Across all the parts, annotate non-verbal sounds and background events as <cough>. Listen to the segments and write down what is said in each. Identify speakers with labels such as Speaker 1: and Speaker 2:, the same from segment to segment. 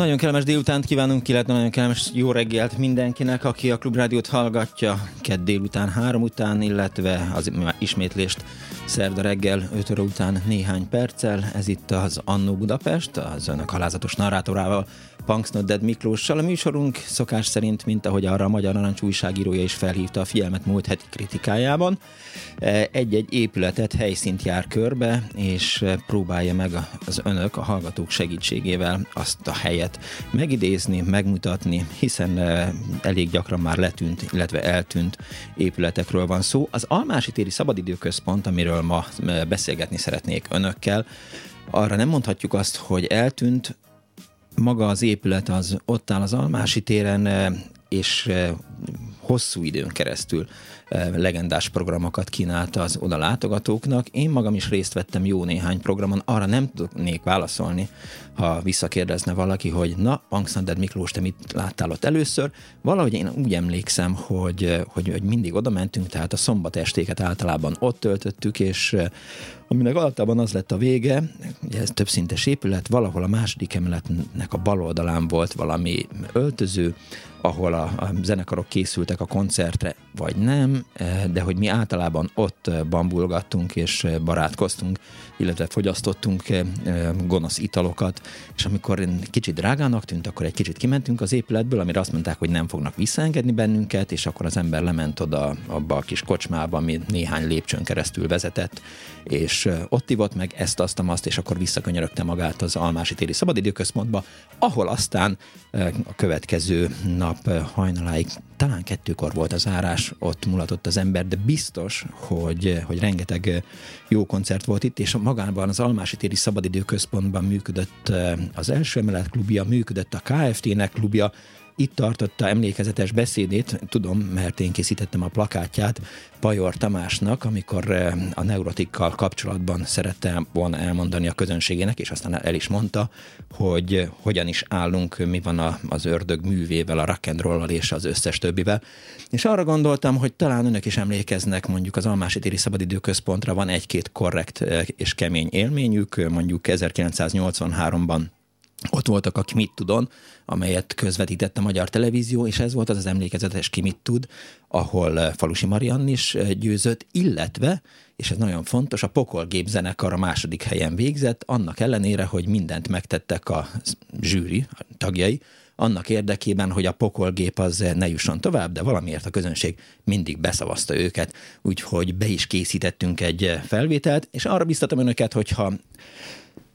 Speaker 1: Nagyon kellemes délutánt kívánunk, illetve nagyon kellemes jó reggelt mindenkinek, aki a Klubrádiót hallgatja kedd délután három után, illetve az ismétlést szerda reggel 5 óra után néhány perccel. Ez itt az Annó Budapest, az önök halázatos narrátorával, Punks Not Dead Miklóssal. A műsorunk szokás szerint, mint ahogy arra a Magyar Narancs újságírója is felhívta a figyelmet múlt heti kritikájában, egy-egy épületet, helyszínt jár körbe, és próbálja meg az önök, a hallgatók segítségével azt a helyet megidézni, megmutatni, hiszen elég gyakran már letűnt, illetve eltűnt épületekről van szó. Az Almási téri szabadidőközpont, amiről ma beszélgetni szeretnék önökkel, arra nem mondhatjuk azt, hogy eltűnt, maga az épület az ott áll az Almási téren, és hosszú időn keresztül legendás programokat kínálta az oda látogatóknak. Én magam is részt vettem jó néhány programon, arra nem tudnék válaszolni, ha visszakérdezne valaki, hogy na, Bankszanded Miklós, te mit láttál ott először? Valahogy én úgy emlékszem, hogy, hogy, hogy mindig oda mentünk, tehát a szombat estéket általában ott töltöttük, és aminek általában az lett a vége, ugye ez több szintes épület, valahol a második emeletnek a bal oldalán volt valami öltöző, ahol a, a zenekarok készültek a koncertre, vagy nem, eh, de hogy mi általában ott eh, bambulgattunk és eh, barátkoztunk, illetve fogyasztottunk gonosz italokat, és amikor kicsit drágának tűnt, akkor egy kicsit kimentünk az épületből, amire azt mondták, hogy nem fognak visszaengedni bennünket, és akkor az ember lement oda abba a kis kocsmába, ami néhány lépcsőn keresztül vezetett, és ott ivott meg ezt, azt, azt, és akkor visszakönyörögte magát az Almási téri szabadidőközpontba, ahol aztán a következő nap hajnaláig, talán kettőkor volt az árás, ott mulatott az ember, de biztos, hogy, hogy rengeteg jó koncert volt itt, és magában az Almási téri szabadidőközpontban működött az első emelet klubja, működött a KFT-nek klubja, itt tartotta emlékezetes beszédét, tudom, mert én készítettem a plakátját Pajor Tamásnak, amikor eh, a neurotikkal kapcsolatban szerette volna elmondani a közönségének, és aztán el is mondta, hogy hogyan is állunk, mi van az ördög művével, a rock and roll és az összes többivel. És arra gondoltam, hogy talán önök is emlékeznek, mondjuk az Almási Téri Szabadidőközpontra van egy-két korrekt eh, és kemény élményük, mondjuk 1983-ban ott voltak a Kimit Tudon, amelyet közvetített a magyar televízió, és ez volt az az emlékezetes Kimit Tud, ahol eh, Falusi Mariann is eh, győzött, illetve, és ez nagyon fontos, a Pokolgép zenekar a második helyen végzett, annak ellenére, hogy mindent megtettek a zsűri a tagjai, annak érdekében, hogy a pokolgép az ne jusson tovább, de valamiért a közönség mindig beszavazta őket, úgyhogy be is készítettünk egy felvételt, és arra biztatom önöket, hogyha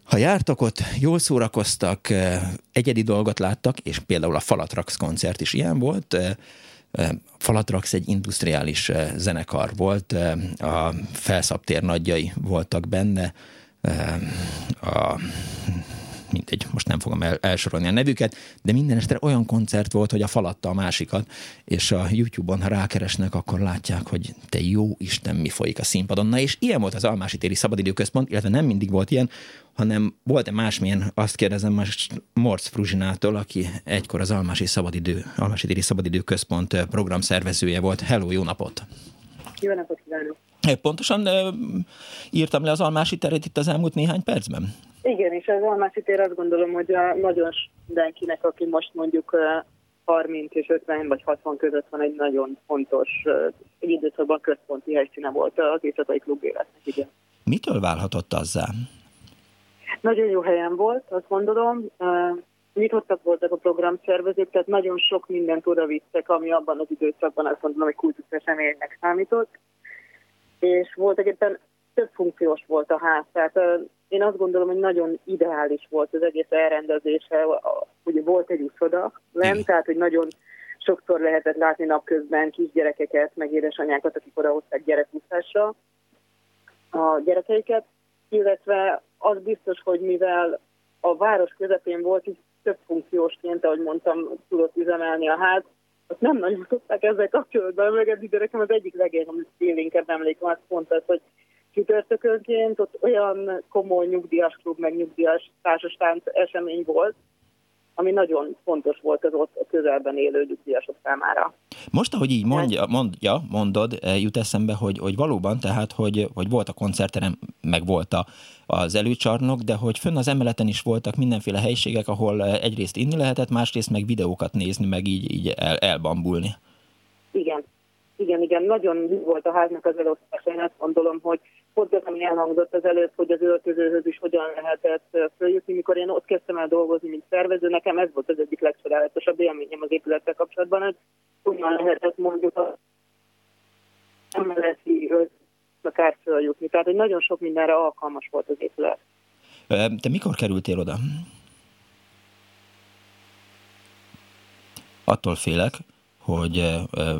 Speaker 1: ha jártak ott, jól szórakoztak, egyedi dolgot láttak, és például a Falatrax koncert is ilyen volt, Falatrax egy industriális zenekar volt, a felszabtér nagyjai voltak benne, a mindegy, most nem fogom el, elsorolni a nevüket, de minden este olyan koncert volt, hogy a falatta a másikat, és a YouTube-on, ha rákeresnek, akkor látják, hogy te jó Isten, mi folyik a színpadon. Na és ilyen volt az Almási Téri Szabadidőközpont, illetve nem mindig volt ilyen, hanem volt-e másmilyen, azt kérdezem most Morc Fruzsinától, aki egykor az Almási, Szabadidő, Almási Téri Szabadidőközpont programszervezője volt. Hello, jó napot!
Speaker 2: Jó napot kívánok!
Speaker 1: Pontosan írtam le az Almási teret itt az elmúlt néhány percben?
Speaker 2: Igen, és az Almási tér azt gondolom, hogy a nagyon mindenkinek, aki most mondjuk 30 és 50 vagy 60 között van egy nagyon fontos, egy időszakban központi helyszíne volt az éjszakai klub életnek, igen.
Speaker 1: Mitől válhatott azzá?
Speaker 2: Nagyon jó helyen volt, azt gondolom. Nyitottak voltak a programszervezők, tehát nagyon sok mindent oda vittek, ami abban az időszakban azt gondolom, hogy kultusz eseménynek számított. És volt egyébként több funkciós volt a ház, tehát én azt gondolom, hogy nagyon ideális volt az egész elrendezése. Ugye volt egy úszoda nem? tehát hogy nagyon sokszor lehetett látni napközben kisgyerekeket, meg édesanyákat, akik odahozták gyerekúszásra a gyerekeiket, illetve az biztos, hogy mivel a város közepén volt, így több funkciósként, ahogy mondtam, tudott üzemelni a ház, azt nem nagyon tudták ezzel kapcsolatban emlegetni, de nekem az egyik legélénkebb emlékem az pont az, hogy csütörtökönként ott olyan komoly nyugdíjas klub, meg nyugdíjas társastánc esemény volt, ami nagyon fontos volt az ott a közelben élő nyugdíjasok számára.
Speaker 1: Most, ahogy így mondja, mondja mondod, eh, jut eszembe, hogy, hogy valóban, tehát, hogy, hogy volt a koncerterem, meg volt a, az előcsarnok, de hogy fönn az emeleten is voltak mindenféle helyiségek, ahol eh, egyrészt inni lehetett, másrészt meg videókat nézni, meg így, így el, elbambulni.
Speaker 2: Igen, igen, igen, nagyon volt a háznak az elosztása. Én azt gondolom, hogy pont az, ami elhangzott az előtt, hogy az öltözőhöz is hogyan lehetett följutni. Mikor én ott kezdtem el dolgozni, mint szervező, nekem ez volt az egyik legcsodálatosabb élményem az épülettel kapcsolatban, hogy hogyan lehetett mondjuk a emeleti akár följutni. Tehát, hogy nagyon sok mindenre alkalmas volt az épület.
Speaker 1: Te mikor kerültél oda? Attól félek, hogy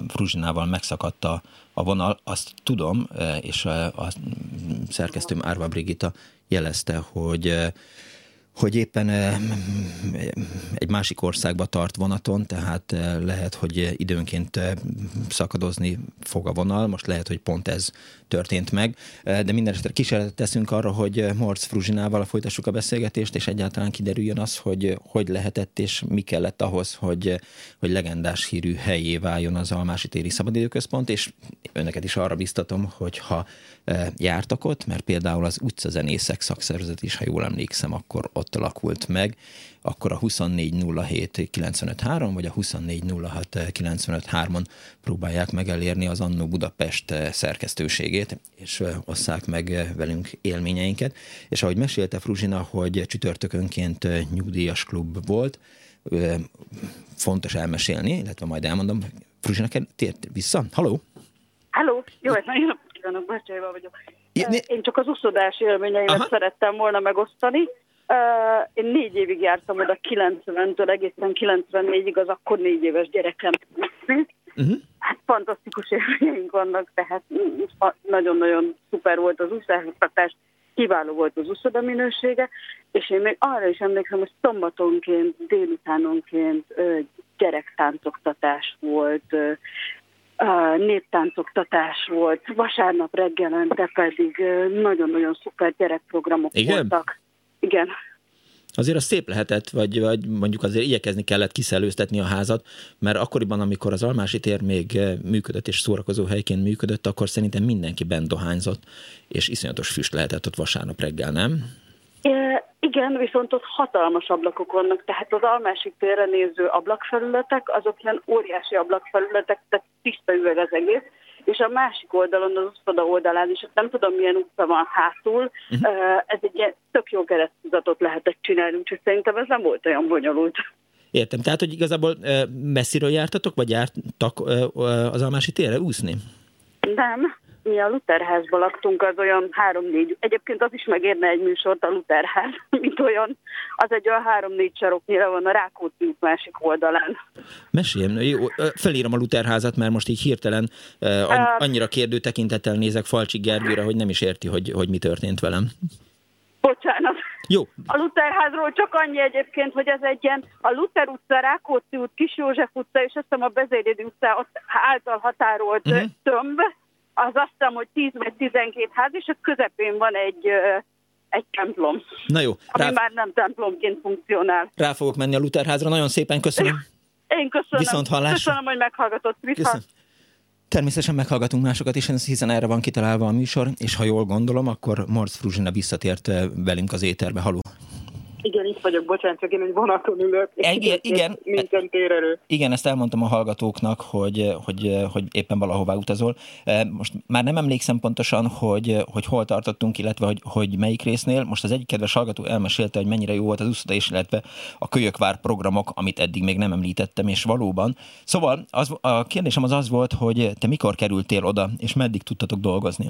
Speaker 1: Fruzsinával megszakadt a, a vonal, azt tudom, és a szerkesztőm Árva Brigita jelezte, hogy hogy éppen egy másik országba tart vonaton, tehát lehet, hogy időnként szakadozni fog a vonal, most lehet, hogy pont ez történt meg, de minden esetre kísérletet teszünk arra, hogy Morc Fruzsinával folytassuk a beszélgetést, és egyáltalán kiderüljön az, hogy hogy lehetett és mi kellett ahhoz, hogy, hogy legendás hírű helyé váljon az Almási Téri Szabadidőközpont, és önöket is arra biztatom, hogy ha jártak ott, mert például az utcazenészek szakszervezet is, ha jól emlékszem, akkor ott alakult meg, akkor a 2407 953 vagy a 2406 953 on próbálják meg elérni az Annó Budapest szerkesztőségét, és osszák meg velünk élményeinket. És ahogy mesélte Fruzsina, hogy csütörtökönként nyugdíjas klub volt, fontos elmesélni, illetve majd elmondom, Fruzsina tért vissza. Haló!
Speaker 3: Halló, jó, nagyon kívánok, Bácsájval vagyok. Én csak az uszodás élményeimet Aha. szerettem volna megosztani. Én négy évig jártam oda 90-től egészen 94-ig, az akkor négy éves gyerekem. Uh-huh. Hát fantasztikus élményeink vannak, tehát nagyon-nagyon szuper volt az úszásoktatás, kiváló volt az úszoda minősége, és én még arra is emlékszem, hogy szombatonként, délutánonként gyerektáncoktatás volt, néptáncoktatás volt, vasárnap reggelente pedig nagyon-nagyon szuper gyerekprogramok Igen? voltak. Igen.
Speaker 1: Azért az szép lehetett, vagy, vagy mondjuk azért igyekezni kellett kiszelőztetni a házat, mert akkoriban, amikor az Almási tér még működött és szórakozó helyként működött, akkor szerintem mindenki bent dohányzott, és iszonyatos füst lehetett ott vasárnap reggel, nem?
Speaker 3: Igen, viszont ott hatalmas ablakok vannak, tehát az almásik térre néző ablakfelületek, azok ilyen óriási ablakfelületek, tehát tiszta üveg az egész, és a másik oldalon, az uszoda oldalán is, nem tudom milyen utca van hátul, uh-huh. ez egy ilyen tök jó keresztuzatot lehetett csinálni, úgyhogy szerintem ez nem volt olyan bonyolult.
Speaker 1: Értem, tehát, hogy igazából messziről jártatok, vagy jártak az Almási térre úszni?
Speaker 3: Nem, mi a Lutherházban laktunk, az olyan három-négy, egyébként az is megérne egy műsort a Lutherház, <laughs> mint olyan, az egy olyan három-négy saroknyira van a Rákóczi út másik oldalán.
Speaker 1: Mesélj, jó, felírom a Lutherházat, mert most így hirtelen annyira kérdő tekintettel nézek Falcsi Gergőre, hogy nem is érti, hogy, hogy mi történt velem.
Speaker 3: Bocsánat.
Speaker 1: Jó.
Speaker 3: A Lutherházról csak annyi egyébként, hogy ez egy ilyen a Luther utca, Rákóczi út, Kis József utca, és azt hiszem a Bezérédi utca által határolt uh-huh. tömb, az azt hiszem, hogy 10 vagy 12 ház, és a közepén van egy, egy templom.
Speaker 1: Na jó.
Speaker 3: Rá... Ami már nem templomként funkcionál.
Speaker 1: Rá fogok menni a Lutherházra, nagyon szépen köszönöm. <laughs>
Speaker 3: Én köszönöm.
Speaker 1: Viszont hallásra.
Speaker 3: Köszönöm, hogy meghallgatott. Viszont.
Speaker 1: Természetesen meghallgatunk másokat is, hiszen erre van kitalálva a műsor, és ha jól gondolom, akkor Morc Fruzsina visszatért velünk az éterbe. Haló!
Speaker 2: Igen, itt vagyok, bocsánat, csak én egy vonaton ülök.
Speaker 1: Igen, igen,
Speaker 2: nincsen térerő.
Speaker 1: Igen, ezt elmondtam a hallgatóknak, hogy, hogy, hogy éppen valahová utazol. Most már nem emlékszem pontosan, hogy, hogy hol tartottunk, illetve hogy, hogy melyik résznél. Most az egyik kedves hallgató elmesélte, hogy mennyire jó volt az úszoda és illetve a kölyökvár programok, amit eddig még nem említettem, és valóban. Szóval az, a kérdésem az az volt, hogy te mikor kerültél oda, és meddig tudtatok dolgozni?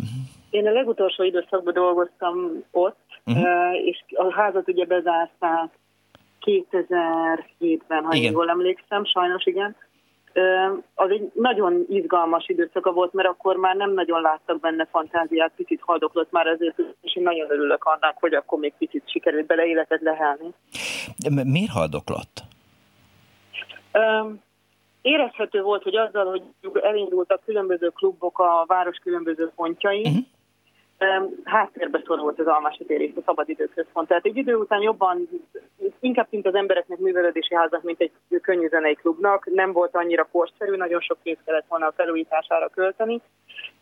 Speaker 2: Én a legutolsó időszakban dolgoztam ott, uh-huh. és a házat ugye bezárták 2007-ben, ha igen. jól emlékszem, sajnos igen. Az egy nagyon izgalmas időszaka volt, mert akkor már nem nagyon láttak benne fantáziát, picit haldoklott már ezért, és én nagyon örülök annak, hogy akkor még picit sikerült bele életet lehelni.
Speaker 1: Miért haldoklott?
Speaker 2: Érezhető volt, hogy azzal, hogy elindultak különböző klubok a város különböző pontjain, uh-huh háttérbe szorult az Almási tér és a szabadidőközpont. Tehát egy idő után jobban, inkább mint az embereknek művelődési háznak, mint egy könnyű zenei klubnak, nem volt annyira korszerű, nagyon sok pénzt kellett volna a felújítására költeni,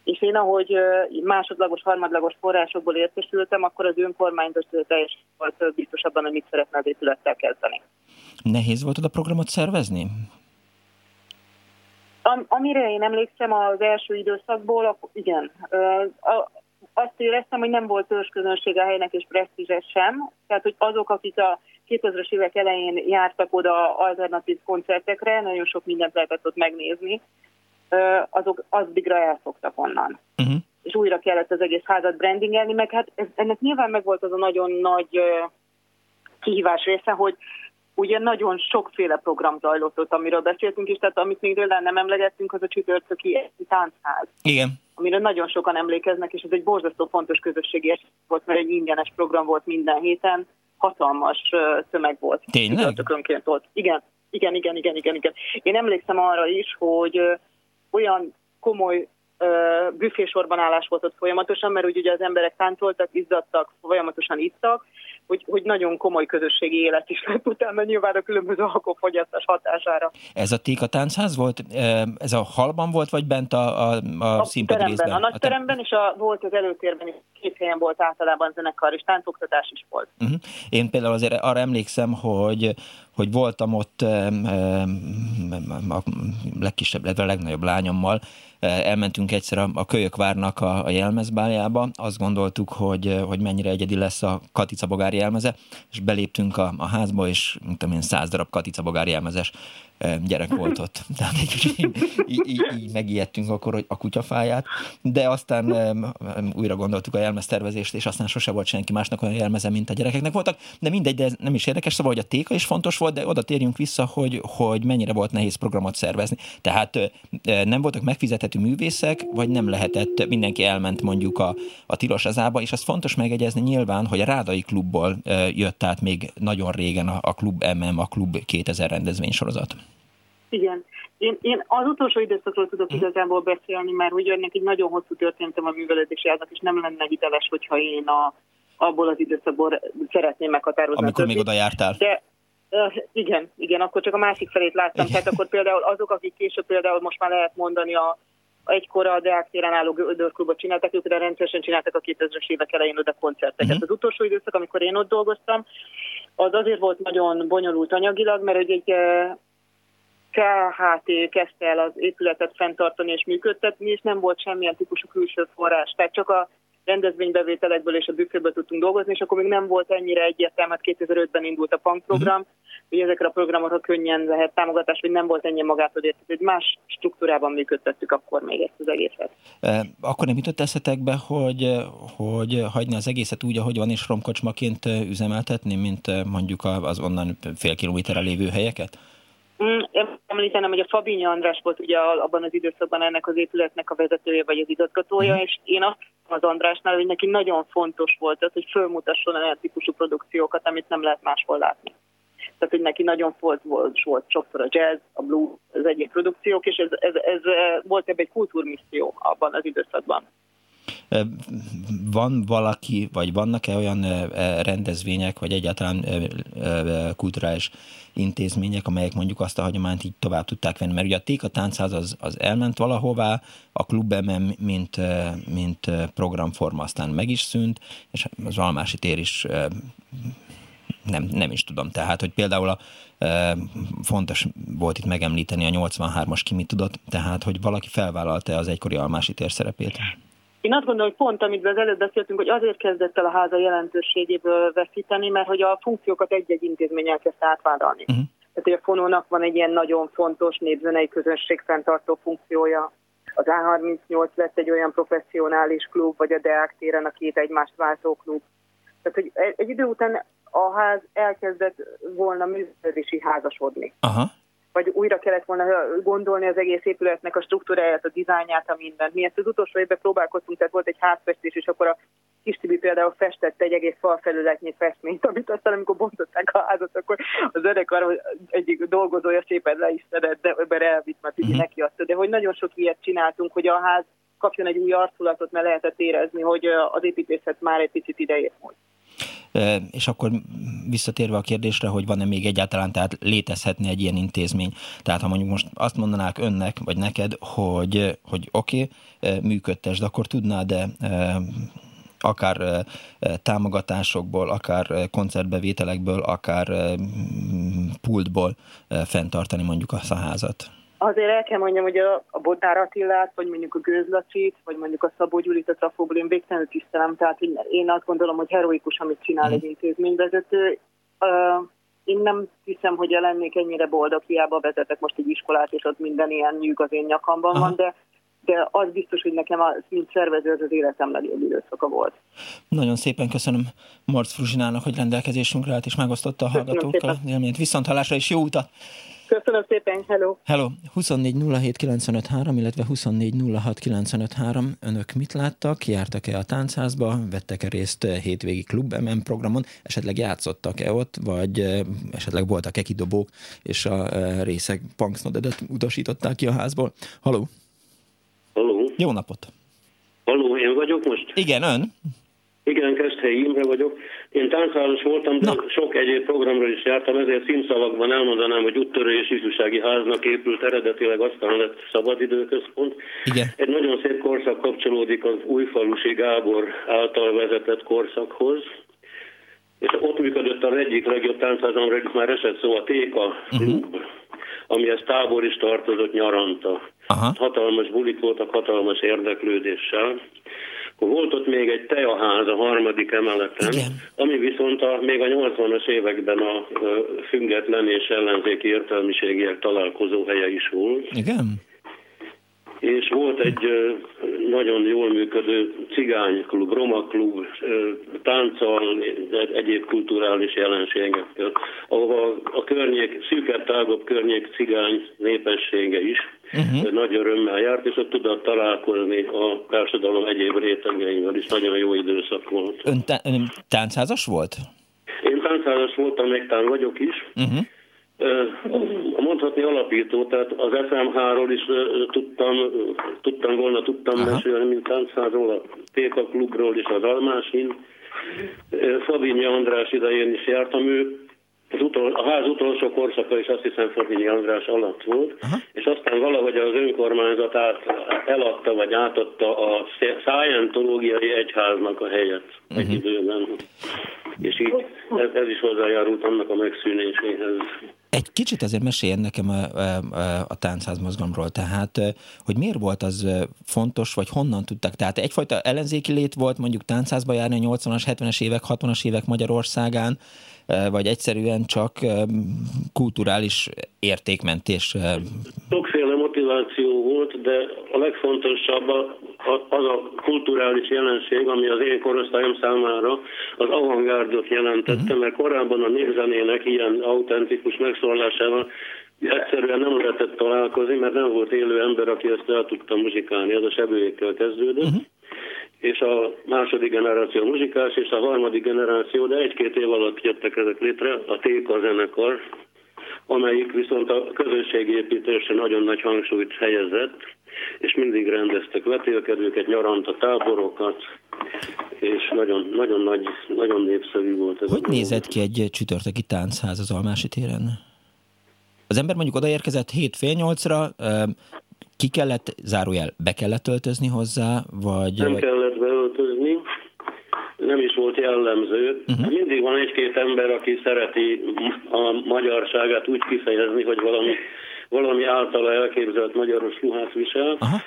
Speaker 2: és én ahogy másodlagos, harmadlagos forrásokból értesültem, akkor az önkormányzat teljesen volt biztosabban, hogy mit szeretne az épülettel kezdeni.
Speaker 1: Nehéz volt a programot szervezni?
Speaker 2: Am, amire én emlékszem az első időszakból, akkor igen. A, azt éreztem, hogy nem volt ősközönség a helynek és presztízes sem. Tehát, hogy azok, akik a 2000-es évek elején jártak oda alternatív koncertekre, nagyon sok mindent lehetett ott megnézni, azok bigra elfogtak onnan. Uh-huh. És újra kellett az egész házat brandingelni, meg hát ez, ennek nyilván meg volt az a nagyon nagy kihívás része, hogy ugye nagyon sokféle program zajlott ott, amiről beszéltünk is, tehát amit még nem emlegettünk, az a csütörtöki táncház.
Speaker 1: Igen
Speaker 2: amire nagyon sokan emlékeznek, és ez egy borzasztó fontos közösségi eset volt, mert egy ingyenes program volt minden héten, hatalmas tömeg volt.
Speaker 1: Tényleg?
Speaker 2: ott. Igen, igen, igen, igen, igen, igen. Én emlékszem arra is, hogy olyan komoly büfésorban állás volt ott folyamatosan, mert úgy ugye az emberek táncoltak, izzadtak, folyamatosan ittak, hogy, hogy nagyon komoly közösségi élet is lett utána nyilván a különböző alkoholfogyasztás hatására.
Speaker 1: Ez a Téka táncház volt? Ez a halban volt, vagy bent a, a, a, a színpad részben?
Speaker 2: A nagy teremben, és a, volt az előtérben is, két helyen volt általában zenekar, és táncoktatás is volt. Uh-huh.
Speaker 1: Én például azért arra emlékszem, hogy hogy voltam ott a legkisebb, illetve a legnagyobb lányommal, elmentünk egyszer a, a Kölyökvárnak a, a jelmezbáljába, azt gondoltuk, hogy, hogy mennyire egyedi lesz a Katica Bogár jelmeze, és beléptünk a, a házba, és mint tudom én, száz darab Katica Bogár jelmezes gyerek volt ott. <laughs> Tehát így, így, így, így megijedtünk akkor hogy a kutyafáját, de aztán újra gondoltuk a jelmeztervezést, és aztán sose volt senki másnak olyan jelmeze, mint a gyerekeknek voltak, de mindegy, de ez nem is érdekes, szóval, hogy a téka is fontos volt, de oda térjünk vissza, hogy, hogy mennyire volt nehéz programot szervezni. Tehát nem voltak megfizethető művészek, vagy nem lehetett, mindenki elment mondjuk a, a tilos azába, és az fontos megegyezni nyilván, hogy a Rádai klubból jött át még nagyon régen a, a klub MM, a klub 2000 rendezvénysorozat.
Speaker 2: Igen. Én, én az utolsó időszakról tudok uh-huh. igazából beszélni, mert ugye ennek egy nagyon hosszú történetem a művelődési ágnak, és nem lenne hiteles, hogyha én a, abból az időszakból szeretném meghatározni.
Speaker 1: Amikor még oda jártál.
Speaker 2: De igen, igen, akkor csak a másik felét láttam. Tehát akkor például azok, akik később például most már lehet mondani a egykor a Deák téren álló gödörklubot csináltak, ők de rendszeresen csináltak a 2000-es évek elején oda koncerteket. Uh-huh. Az utolsó időszak, amikor én ott dolgoztam, az azért volt nagyon bonyolult anyagilag, mert egy KHT kezdte el az épületet fenntartani és működtetni, és nem volt semmilyen típusú külső forrás. Tehát csak a rendezvénybevételekből és a büféből tudtunk dolgozni, és akkor még nem volt ennyire egyértelmű, 2005-ben hát indult a PANK program, uh-huh. Hogy ezekre a programokra könnyen lehet támogatás, hogy nem volt ennyi értető, hogy más struktúrában működtettük akkor még ezt az egészet.
Speaker 1: Akkor nem jutott eszetekbe, hogy, hogy hagyni az egészet úgy, ahogy van, és romkocsmaként üzemeltetni, mint mondjuk az onnan fél kilométerre lévő helyeket?
Speaker 2: Mm, én említenem, hogy a Fabinya András volt ugye abban az időszakban ennek az épületnek a vezetője vagy az igazgatója, uh-huh. és én azt az Andrásnál, hogy neki nagyon fontos volt az, hogy fölmutasson olyan típusú produkciókat, amit nem lehet máshol látni. Tehát, hogy neki nagyon volt, volt, volt sokszor a jazz, a blues, az egyéb produkciók, és ez, ez, ez volt ebben egy kultúrmisszió abban az időszakban.
Speaker 1: Van valaki, vagy vannak-e olyan rendezvények, vagy egyáltalán kulturális intézmények, amelyek mondjuk azt a hagyományt így tovább tudták venni? Mert ugye a Téka Táncház az, az elment valahová, a Klub mint, mint programforma aztán meg is szűnt, és az Almási tér is nem, nem is tudom. Tehát, hogy például a, e, fontos volt itt megemlíteni a 83-as ki mit tudott, tehát, hogy valaki felvállalta az egykori almási tér szerepét.
Speaker 2: Én azt gondolom, hogy pont, amit az előbb beszéltünk, hogy azért kezdett el a háza jelentőségéből veszíteni, mert hogy a funkciókat egy-egy intézmény elkezdte átvállalni. Uh-huh. Tehát, hogy a fonónak van egy ilyen nagyon fontos népzenei közönség fenntartó funkciója, az A38 lett egy olyan professzionális klub, vagy a Deák téren a két egymást váltó klub. Tehát, hogy egy idő után a ház elkezdett volna működési házasodni. Aha. Vagy újra kellett volna gondolni az egész épületnek a struktúráját, a dizájnját, a mindent. Mi ezt az utolsó évben próbálkoztunk, tehát volt egy házfestés, és akkor a Kis Tibi például festett egy egész felületnyi festményt, amit aztán amikor bontották a házat, akkor az zenekar egyik dolgozója szépen le is szedett, de ebben elvitt, mert így uh-huh. neki adta. De hogy nagyon sok ilyet csináltunk, hogy a ház kapjon egy új arculatot, mert lehetett érezni, hogy az építészet már egy picit idejét múlt.
Speaker 1: És akkor visszatérve a kérdésre, hogy van-e még egyáltalán, tehát létezhetne egy ilyen intézmény. Tehát ha mondjuk most azt mondanák önnek, vagy neked, hogy, hogy oké, okay, működtesd, akkor tudnád-e akár támogatásokból, akár koncertbevételekből, akár pultból fenntartani mondjuk a házat?
Speaker 2: Azért el kell mondjam, hogy a, a Bodnár Attilát, vagy mondjuk a Gőzlacsit, vagy mondjuk a Szabó Gyulit, a Trafóból én végtelenül tisztelem, tehát én azt gondolom, hogy heroikus, amit csinál mm. egy intézményvezető. Uh, én nem hiszem, hogy lennék ennyire boldog, hiába vezetek most egy iskolát, és ott minden ilyen nyűg az én nyakamban Aha. van, de de az biztos, hogy nekem a mint szervező az az életem legjobb időszaka volt.
Speaker 1: Nagyon szépen köszönöm Marc Fruzsinának, hogy rendelkezésünkre állt és megosztotta a hallgatókkal a élményt. Viszont hallásra és jó utat!
Speaker 2: Köszönöm szépen, hello!
Speaker 1: Hello! 24 illetve 24 Önök mit láttak? Jártak-e a táncházba? Vettek-e részt hétvégi klub MM programon? Esetleg játszottak-e ott? Vagy esetleg voltak-e kidobók, és a részek punksnodedet utasították ki a házból? Haló!
Speaker 4: Haló!
Speaker 1: Jó napot!
Speaker 4: Haló, én vagyok most?
Speaker 1: Igen, ön?
Speaker 4: Igen, Keszthelyi Imre vagyok. Én táncháros voltam, de Na. sok egyéb programra is jártam, ezért színszavakban elmondanám, hogy úttörő és ifjúsági háznak épült eredetileg, aztán lett szabadidőközpont. Igen. Egy nagyon szép korszak kapcsolódik az újfalusi Gábor által vezetett korszakhoz, és ott működött a egyik legjobb táncház, amire már esett szó, a Téka uh-huh. amihez tábor is tartozott nyaranta. Aha. Hatalmas bulik voltak, hatalmas érdeklődéssel. Akkor volt ott még egy tejaház a harmadik emeleten, Igen. ami viszont a, még a 80-as években a független és ellenzéki értelmiségiek találkozó helye is volt.
Speaker 1: Igen
Speaker 4: és volt egy nagyon jól működő cigányklub, romaklub, tánccal, egyéb kulturális jelenségekkel, ahova a környék, szűkebb, tágabb környék cigány népessége is uh-huh. nagy örömmel járt, és ott tudott találkozni a társadalom egyéb rétegeivel is. Nagyon jó időszak volt.
Speaker 1: Ön, ön táncházas volt?
Speaker 4: Én táncházas voltam, még tán vagyok is. Uh-huh mondhatni alapító, tehát az FM-ról is tudtam, tudtam volna, tudtam Aha. mesélni, mint táncháról, a Téka klubról és az Almásin. Fabinyi András idején is jártam, ő az utol, a ház utolsó korszaka is azt hiszem Fabinyi András alatt volt, Aha. és aztán valahogy az önkormányzat át, eladta, vagy átadta a Scientológiai Egyháznak a helyet uh-huh. egy időben. És így ez, ez is hozzájárult annak a megszűnéséhez.
Speaker 1: Egy kicsit azért meséljen nekem a, a, a táncház mozgalomról, tehát hogy miért volt az fontos, vagy honnan tudtak? Tehát egyfajta ellenzéki lét volt mondjuk táncházba járni a 80-as, 70-es évek, 60-as évek Magyarországán, vagy egyszerűen csak kulturális értékmentés?
Speaker 4: Sokféle motiváció volt, de a legfontosabb az a kulturális jelenség, ami az én korosztályom számára az avantgárdot jelentette, uh-huh. mert korábban a népzenének ilyen autentikus megszólásával egyszerűen nem lehetett találkozni, mert nem volt élő ember, aki ezt el tudta muzsikálni, ez a sebőjékkel kezdődött. Uh-huh és a második generáció muzsikás, és a harmadik generáció, de egy-két év alatt jöttek ezek létre, a Téka zenekar, amelyik viszont a közösségépítésre nagyon nagy hangsúlyt helyezett, és mindig rendeztek vetélkedőket, nyaranta táborokat, és nagyon, nagyon nagy, nagyon népszerű volt ez.
Speaker 1: Hogy nézett ki egy csütörtöki táncház az Almási téren? Az ember mondjuk odaérkezett hét fél nyolcra, ki kellett, zárójel, be kellett öltözni hozzá, vagy...
Speaker 4: Nem kellett nem is volt jellemző. Uh-huh. Mindig van egy-két ember, aki szereti a magyarságát úgy kifejezni, hogy valami, valami általa elképzelt magyaros ruhát visel. Uh-huh.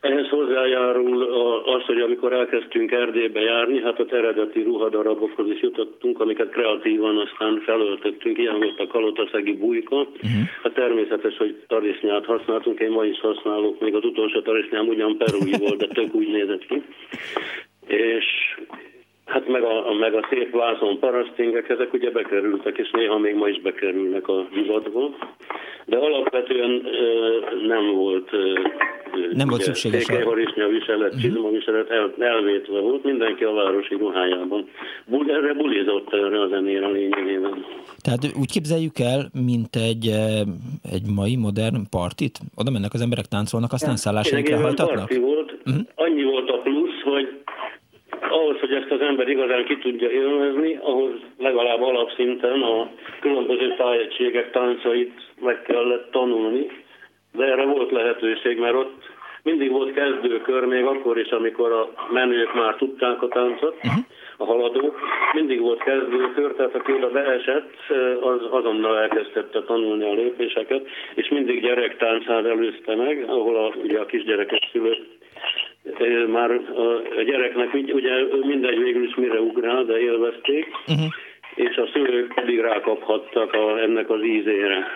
Speaker 4: Ehhez hozzájárul az, hogy amikor elkezdtünk Erdélybe járni, hát az eredeti ruhadarabokhoz is jutottunk, amiket kreatívan aztán felöltöttünk, ilyen volt a kalotaszegi bujka. Uh-huh. Hát természetes, hogy tarisnyát használtunk, én ma is használok, még az utolsó tarisnyám ugyan perui volt, de tök úgy nézett ki. És Hát meg a, meg a szép vászon parasztingek, ezek ugye bekerültek, és néha még ma is bekerülnek a divatba. De alapvetően nem volt
Speaker 1: nem volt szükséges.
Speaker 4: Székelyharisnya viselet, uh-huh. csizma viselet el, elvétve volt, mindenki a városi ruhájában. Bul, erre bulizott erre a zenére lényegében.
Speaker 1: Tehát úgy képzeljük el, mint egy, egy mai modern partit? Oda mennek az emberek, táncolnak, aztán szállásaikra hajtatnak?
Speaker 4: Parti volt. Uh-huh. Annyi volt a plusz, hogy ahhoz, hogy ezt az ember igazán ki tudja élvezni, ahhoz legalább alapszinten a különböző tájegységek táncait meg kellett tanulni, de erre volt lehetőség, mert ott mindig volt kezdőkör, még akkor is, amikor a menők már tudták a táncot, a haladók, mindig volt kezdőkör, tehát aki oda beesett, az azonnal elkezdette tanulni a lépéseket, és mindig gyerektáncát előzte meg, ahol a, ugye a kisgyerekes szülők már a gyereknek ugye mindegy végül is mire ugrál, de élvezték, uh-huh. és a szülők pedig rákaphattak a, ennek az ízére.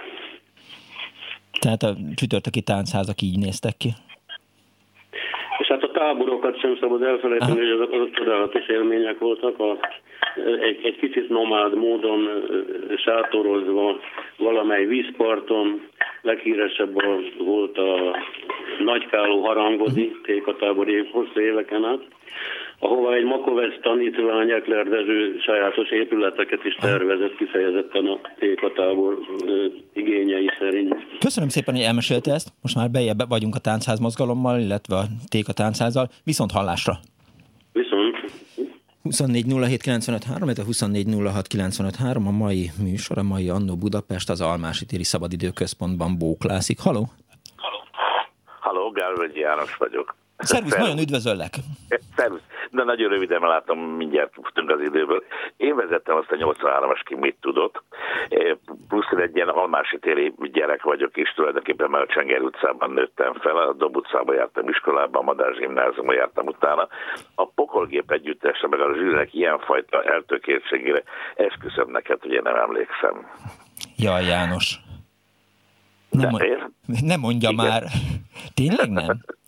Speaker 1: Tehát a csütörtöki táncházak így néztek ki?
Speaker 4: És hát a táborokat sem szabad elfelejteni, hogy azok, azok csodálatos élmények voltak. A, egy, egy kicsit nomád módon sátorozva valamely vízparton, leghíresebb volt a Nagykáló harangodi tékatábor év, hosszú éveken át, ahova egy Makovec tanítvány Ekler Dezső sajátos épületeket is tervezett kifejezetten a tékatábor igényei szerint.
Speaker 1: Köszönöm szépen, hogy elmesélte ezt. Most már bejebb vagyunk a táncház mozgalommal, illetve a téka táncházzal. Viszont hallásra!
Speaker 4: Viszont!
Speaker 1: 24 07 a mai műsor, a mai Annó Budapest az Almási Téri Szabadidőközpontban bóklászik. Haló!
Speaker 5: Haló, Haló Gálvegyi János vagyok.
Speaker 1: Szervusz, nagyon üdvözöllek!
Speaker 5: Szervusz, de nagyon röviden látom, mindjárt tudtunk az időből. Én vezettem azt a 83-as ki mit tudott, plusz egy ilyen almási téri gyerek vagyok is, tulajdonképpen már a Csenger utcában nőttem fel, a Dob utcában jártam iskolában, a Madár gimnáziumban jártam utána. A pokolgép együttesre, meg a zsűrnek ilyenfajta eltökéltségére esküszöm neked, hogy én nem emlékszem.
Speaker 1: Jaj, János. Nem, nem mondja Igen. már. Tényleg nem? <laughs>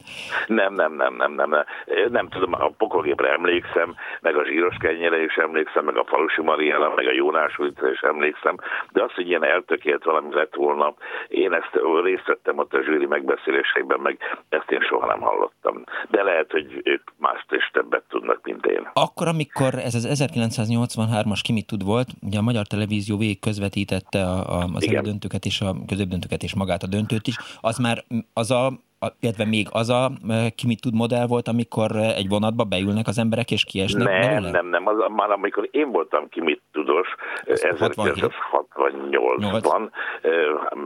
Speaker 5: Nem, nem, nem, nem, nem. Nem tudom, a pokolgépre emlékszem, meg a zsíros kenyére is emlékszem, meg a falusi Mariára, meg a Jónás utca is emlékszem, de azt, hogy ilyen eltökélt valami lett volna, én ezt részt vettem ott a zsűri megbeszéléseiben, meg ezt én soha nem hallottam. De lehet, hogy ők mást is többet tudnak, mint én.
Speaker 1: Akkor, amikor ez az 1983-as ki mit tud volt, ugye a Magyar Televízió végig közvetítette a, a, az döntőket és a középdöntőket és magát a döntőt is, az már az a illetve még az a ki mit tud modell volt, amikor egy vonatba beülnek az emberek és kiesnek
Speaker 5: Nem, belőle? nem, nem, az, már amikor én voltam ki mit tudós, 1968-ban,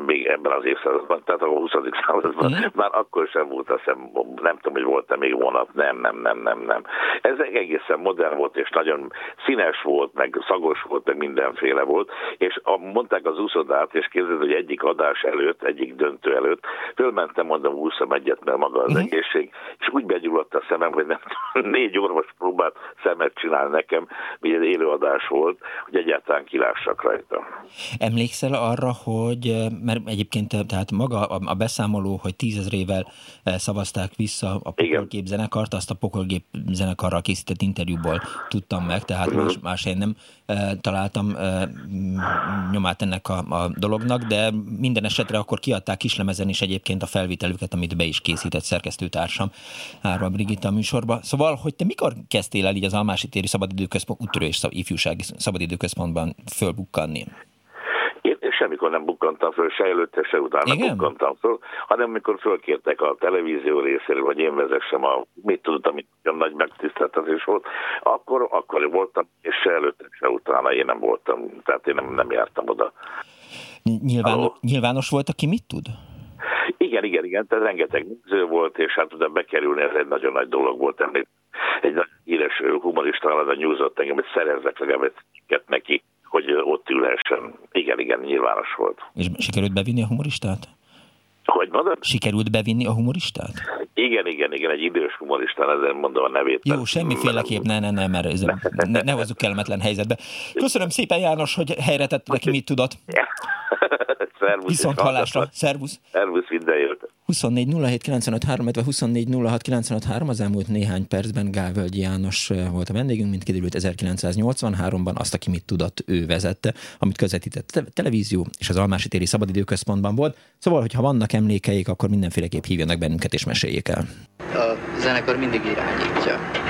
Speaker 5: még ebben az évszázadban, tehát a 20. században, mm. már akkor sem volt, azt hiszem, nem tudom, hogy volt-e még vonat, nem, nem, nem, nem, nem. Ez egészen modern volt, és nagyon színes volt, meg szagos volt, meg mindenféle volt, és a, mondták az úszodát, és képzeld, hogy egyik adás előtt, egyik döntő előtt, fölmentem, mondom, úszom egyet, mert maga az uh-huh. egészség, és úgy begyulladt a szemem, hogy nem <laughs> négy orvos próbált szemet csinálni nekem, hogy egy élőadás volt, hogy egyáltalán kilássak rajta.
Speaker 1: Emlékszel arra, hogy, mert egyébként tehát maga a beszámoló, hogy tízezrével szavazták vissza a Pokolgép zenekart, azt a Pokolgép zenekarral készített interjúból tudtam meg, tehát uh-huh. más, más én nem találtam nyomát ennek a, a dolognak, de minden esetre akkor kiadták kislemezen is egyébként a felvételüket, amit be is készített szerkesztőtársam Árva Brigitta a műsorba. Szóval, hogy te mikor kezdtél el így az Almási Téri Szabadidőközpont, úttörő és ifjúsági szabadidőközpontban fölbukkanni?
Speaker 5: Semmikor nem bukkantam föl, se előtte, se utána Igen? bukkantam föl, hanem amikor fölkértek a televízió részéről, hogy én vezessem a, mit tudtam, amit nagy megtiszteltetés volt, akkor, akkor voltam, és se előtte, se utána én nem voltam, tehát én nem, nem jártam oda.
Speaker 1: Nyilván, nyilvános volt, aki mit tud?
Speaker 5: Igen, igen, igen, tehát rengeteg néző volt, és hát oda bekerülni ez egy nagyon nagy dolog volt, emlékszem egy nagy híres humorista, a nyúzott engem, hogy szerezzek legalább egy neki, hogy ott ülhessen. Igen, igen, nyilvános volt.
Speaker 1: És sikerült bevinni a humoristát?
Speaker 5: Hogy mondod?
Speaker 1: Sikerült bevinni a humoristát?
Speaker 5: Igen, igen, igen, egy idős humoristán, ezen mondom a nevét.
Speaker 1: Jó, semmiféleképp ne, ne, ne, mert ez, ne, ne hozzuk kellemetlen helyzetbe. Köszönöm szépen, János, hogy helyre tett neki, mit tudott. <laughs>
Speaker 5: Szervusz.
Speaker 1: Viszont hallásra. Szervusz.
Speaker 5: Szervusz, minden jót.
Speaker 1: 24 07 illetve 24 az elmúlt néhány percben Gálvölgyi János volt a vendégünk, mint kiderült 1983-ban azt, aki mit tudott, ő vezette, amit közvetített televízió, és az Almási Téri Szabadidőközpontban volt. Szóval, hogyha vannak emlékeik, akkor mindenféleképp hívjanak bennünket és meséljék el.
Speaker 6: A zenekar mindig irányítja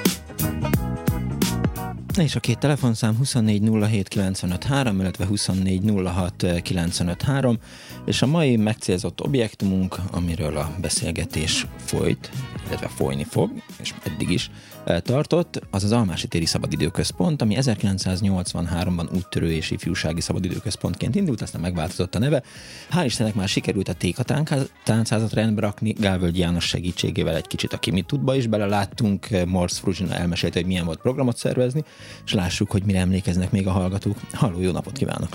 Speaker 1: És a két telefonszám 2407953, illetve 2406953, és a mai megcélzott objektumunk, amiről a beszélgetés folyt, illetve folyni fog, és eddig is tartott, az az Almási Téri Szabadidőközpont, ami 1983-ban úttörő és ifjúsági szabadidőközpontként indult, aztán megváltozott a neve. Hál' Istennek már sikerült a Téka táncházat rendbe rakni, Gálvölgy János segítségével egy kicsit, aki mit tudba is beleláttunk, Morsz Fruzsina elmesélte, hogy milyen volt programot szervezni, és lássuk, hogy mire emlékeznek még a hallgatók. Halló, jó napot kívánok!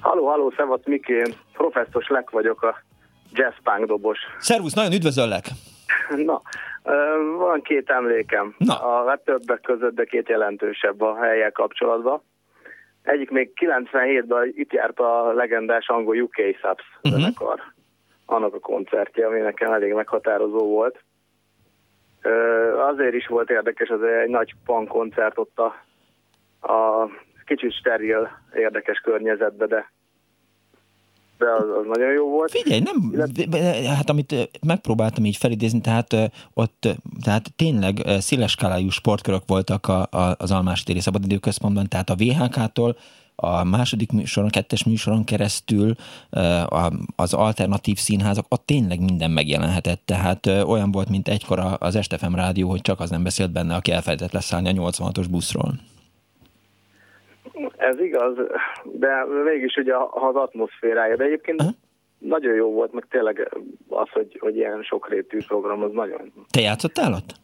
Speaker 7: Halló, halló, szevasz Mikén, professzor Lek vagyok, a jazz punk dobos.
Speaker 1: Szervusz, nagyon üdvözöllek!
Speaker 7: Na, van két emlékem, Na. a hát többek között, de két jelentősebb a helyel kapcsolatban. Egyik még 97-ben itt járt a legendás angol UK Subs uh-huh. zenekar. Annak a koncertje, ami nekem elég meghatározó volt. Azért is volt érdekes, az egy nagy punk koncert ott a, a kicsit steril, érdekes környezetbe, de de az, az nagyon jó volt.
Speaker 1: Figyelj, nem, hát amit megpróbáltam így felidézni, tehát ott tehát tényleg széles skálájú sportkörök voltak a, a, az Almás téri szabadidőközpontban, tehát a VHK-tól a második műsoron, kettes műsoron keresztül az alternatív színházak, ott tényleg minden megjelenhetett, tehát olyan volt, mint egykor az Estefem rádió, hogy csak az nem beszélt benne, aki elfelejtett leszállni a 86-os buszról.
Speaker 7: Ez igaz, de mégis ugye az atmoszférája, de egyébként uh-huh. nagyon jó volt, meg tényleg az, hogy, hogy ilyen sokrétű program, az nagyon...
Speaker 1: Te játszottál ott?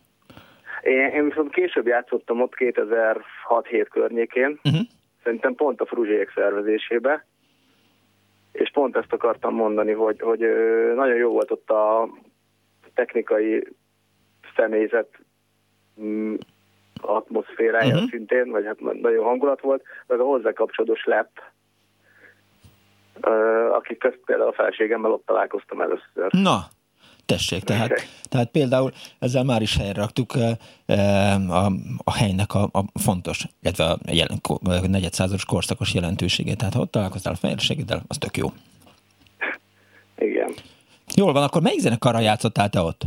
Speaker 7: Én, én viszont később játszottam ott 2006-7 környékén, uh-huh. szerintem pont a Fruzsiék szervezésébe, és pont ezt akartam mondani, hogy, hogy nagyon jó volt ott a technikai személyzet atmoszférája uh-huh. szintén, vagy hát nagyon hangulat volt, meg a hozzá kapcsolódó slap, uh, akik közt például a felségemmel ott találkoztam először.
Speaker 1: Na, tessék, tehát, tehát például ezzel már is helyre raktuk a, a helynek a, a fontos, illetve a, jelen, negyedszázados korszakos jelentőségét. Tehát ha ott találkoztál a fejlőségeddel, az tök jó.
Speaker 7: Igen.
Speaker 1: Jól van, akkor melyik zenekarra játszottál te ott?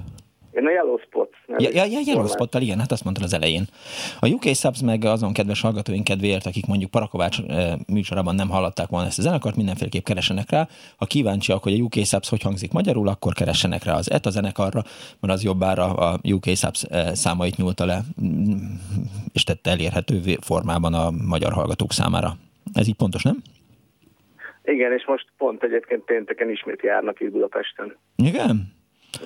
Speaker 7: Én a Yellow Spot.
Speaker 1: Ja, ja, ja Yellow spot igen, hát azt mondtad az elején. A UK Subs meg azon kedves hallgatóink kedvéért, akik mondjuk Parakovács e, műsorában nem hallották volna ezt a zenekart, mindenféleképp keresenek rá. Ha kíváncsiak, hogy a UK Subs hogy hangzik magyarul, akkor keressenek rá az ETA zenekarra, mert az jobbára a UK Subs számait nyúlta le, és tette elérhető formában a magyar hallgatók számára. Ez így pontos, nem?
Speaker 7: Igen, és most pont egyébként pénteken ismét járnak itt Budapesten.
Speaker 1: Igen?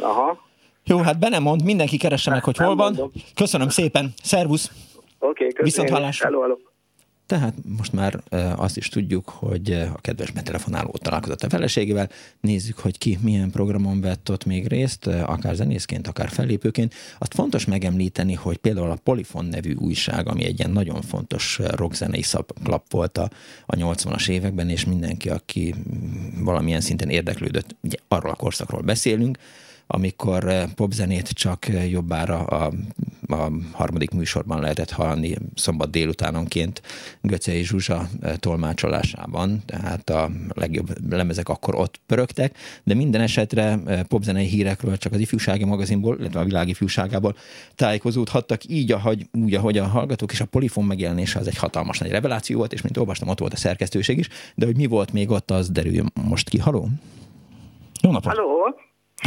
Speaker 7: Aha.
Speaker 1: Jó, hát be nem mond, mindenki keresse meg, hogy hol van. Köszönöm szépen, szervusz!
Speaker 7: Oké, okay,
Speaker 1: Viszont hallásra.
Speaker 7: Hello, hello.
Speaker 1: Tehát most már azt is tudjuk, hogy a kedves betelefonáló találkozott a feleségével. Nézzük, hogy ki milyen programon vett ott még részt, akár zenészként, akár fellépőként. Azt fontos megemlíteni, hogy például a Polifon nevű újság, ami egy ilyen nagyon fontos rockzenei szaklap volt a, a 80-as években, és mindenki, aki valamilyen szinten érdeklődött, ugye arról a korszakról beszélünk, amikor popzenét csak jobbára a a harmadik műsorban lehetett hallani szombat délutánonként Göcei Zsuzsa tolmácsolásában, tehát a legjobb lemezek akkor ott pörögtek, de minden esetre popzenei hírekről csak az ifjúsági magazinból, illetve a világi ifjúságából tájékozódhattak így, ahogy, úgy, ahogy a hallgatók, és a polifon megjelenése az egy hatalmas nagy reveláció volt, és mint olvastam, ott volt a szerkesztőség is, de hogy mi volt még ott, az derül most ki. Haló?
Speaker 8: Jó napot! Haló!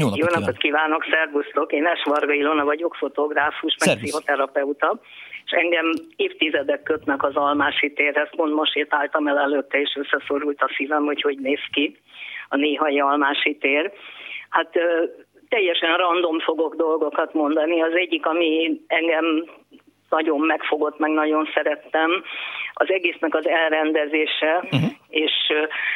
Speaker 8: Jó napot, Jó napot kívánok, szervusztok! Én Es Varga Ilona vagyok, fotográfus, meg Szervusz. pszichoterapeuta, és engem évtizedek kötnek az Almási térhez, pont most sétáltam el előtte, és összeszorult a szívem, hogy hogy néz ki a néhai Almási tér. Hát teljesen random fogok dolgokat mondani. Az egyik, ami engem nagyon megfogott, meg nagyon szerettem. Az egésznek az elrendezése, uh-huh. és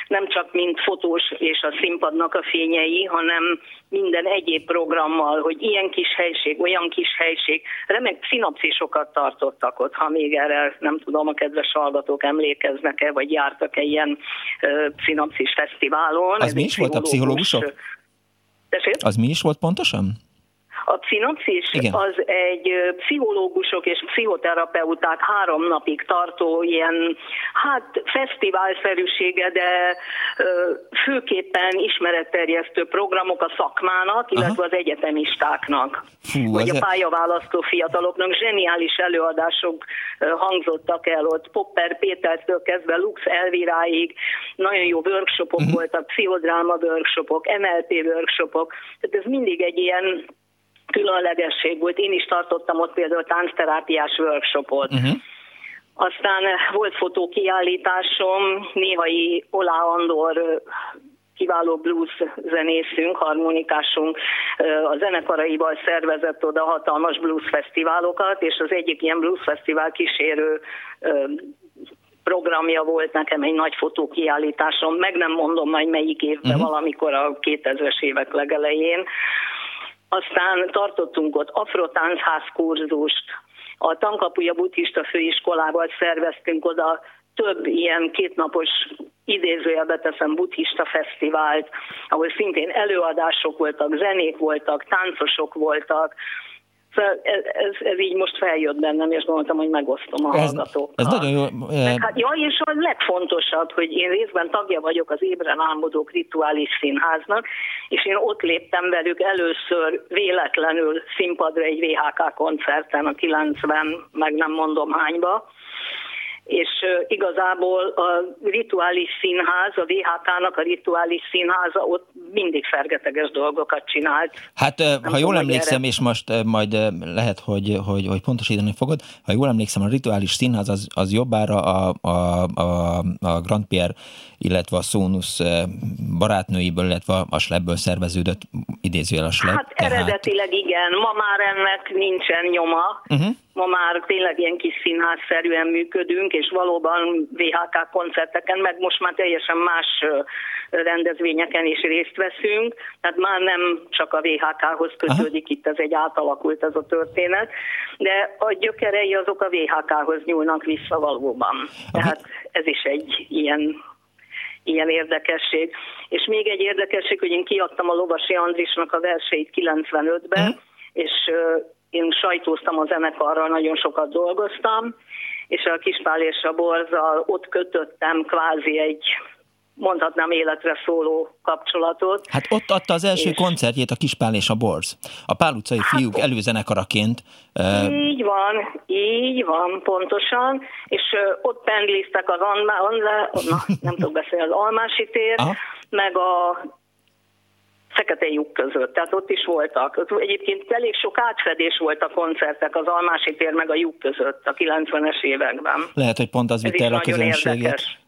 Speaker 8: nem csak mint fotós és a színpadnak a fényei, hanem minden egyéb programmal, hogy ilyen kis helység, olyan kis helység, remek szinapszisokat tartottak ott, ha még erre nem tudom, a kedves hallgatók emlékeznek-e, vagy jártak-e ilyen uh, szinapszis fesztiválon.
Speaker 1: Az Ez mi is volt a pszichológusok?
Speaker 8: Tessék?
Speaker 1: Az mi is volt pontosan?
Speaker 8: A pszinopszis Igen. az egy pszichológusok és pszichoterapeuták három napig tartó ilyen, hát fesztiválszerűsége, de főképpen ismeretterjesztő programok a szakmának, illetve Aha. az egyetemistáknak, Fú, vagy a pályaválasztó fiataloknak. Zseniális előadások hangzottak el ott, Popper Pétertől kezdve Lux Elviráig, nagyon jó workshopok uh-huh. voltak, pszichodráma workshopok, NLP workshopok, tehát ez mindig egy ilyen különlegesség volt. Én is tartottam ott például táncterápiás workshopot. Uh-huh. Aztán volt fotókiállításom, néhai Olá Andor kiváló blues zenészünk, harmonikásunk a zenekaraival szervezett oda hatalmas blues fesztiválokat, és az egyik ilyen blues fesztivál kísérő programja volt nekem egy nagy fotókiállításom, meg nem mondom majd melyik évben, uh-huh. valamikor a 2000-es évek legelején. Aztán tartottunk ott afrotáncházkurzust, kurzust, a Tankapuja buddhista főiskolával szerveztünk oda több ilyen kétnapos idézőjelbe teszem buddhista fesztivált, ahol szintén előadások voltak, zenék voltak, táncosok voltak, Szóval ez, ez, ez így most feljött bennem, és gondoltam, hogy megosztom a ez, hallgatókkal.
Speaker 1: Ez nagyon jó.
Speaker 8: Meg, hát, ja, és a legfontosabb, hogy én részben tagja vagyok az Ébren Álmodók Rituális Színháznak, és én ott léptem velük először véletlenül színpadra egy VHK koncerten a 90, meg nem mondom hányba, és igazából a rituális színház, a VHK-nak a rituális színháza ott mindig fergeteges dolgokat csinált.
Speaker 1: Hát, Nem ha jól emlékszem, erre... és most majd lehet, hogy, hogy, hogy pontosítani fogod, ha jól emlékszem, a rituális színház az, az jobbára a, a, a, a Grand Pierre, illetve a Szónusz barátnőiből, illetve a Slebből szerveződött idézőjel a Slebb.
Speaker 8: Hát tehát... eredetileg igen, ma már ennek nincsen nyoma. Uh-huh ma már tényleg ilyen kis színházszerűen működünk, és valóban VHK koncerteken, meg most már teljesen más rendezvényeken is részt veszünk, tehát már nem csak a VHK-hoz kötődik, Aha. itt ez egy átalakult ez a történet, de a gyökerei azok a VHK-hoz nyúlnak vissza valóban. Tehát ez is egy ilyen ilyen érdekesség. És még egy érdekesség, hogy én kiadtam a Lovasi Andrisnak a verseit 95-ben, uh-huh. és én sajtóztam a zenekarral, nagyon sokat dolgoztam, és a Kispál és a Borzal ott kötöttem kvázi egy mondhatnám életre szóló kapcsolatot.
Speaker 1: Hát ott adta az első és... koncertjét a Kispál és a Borz. A Pál utcai hát, fiúk előzenekaraként.
Speaker 8: Így van, így van, pontosan. És ott pendliztek az Anma, Anma, na, nem tudok beszélni, az Almási tér, Aha. meg a fekete lyuk között, tehát ott is voltak. Egyébként elég sok átfedés volt a koncertek az Almási tér meg a lyuk között a 90-es években.
Speaker 1: Lehet, hogy pont az vitte el a közönségét.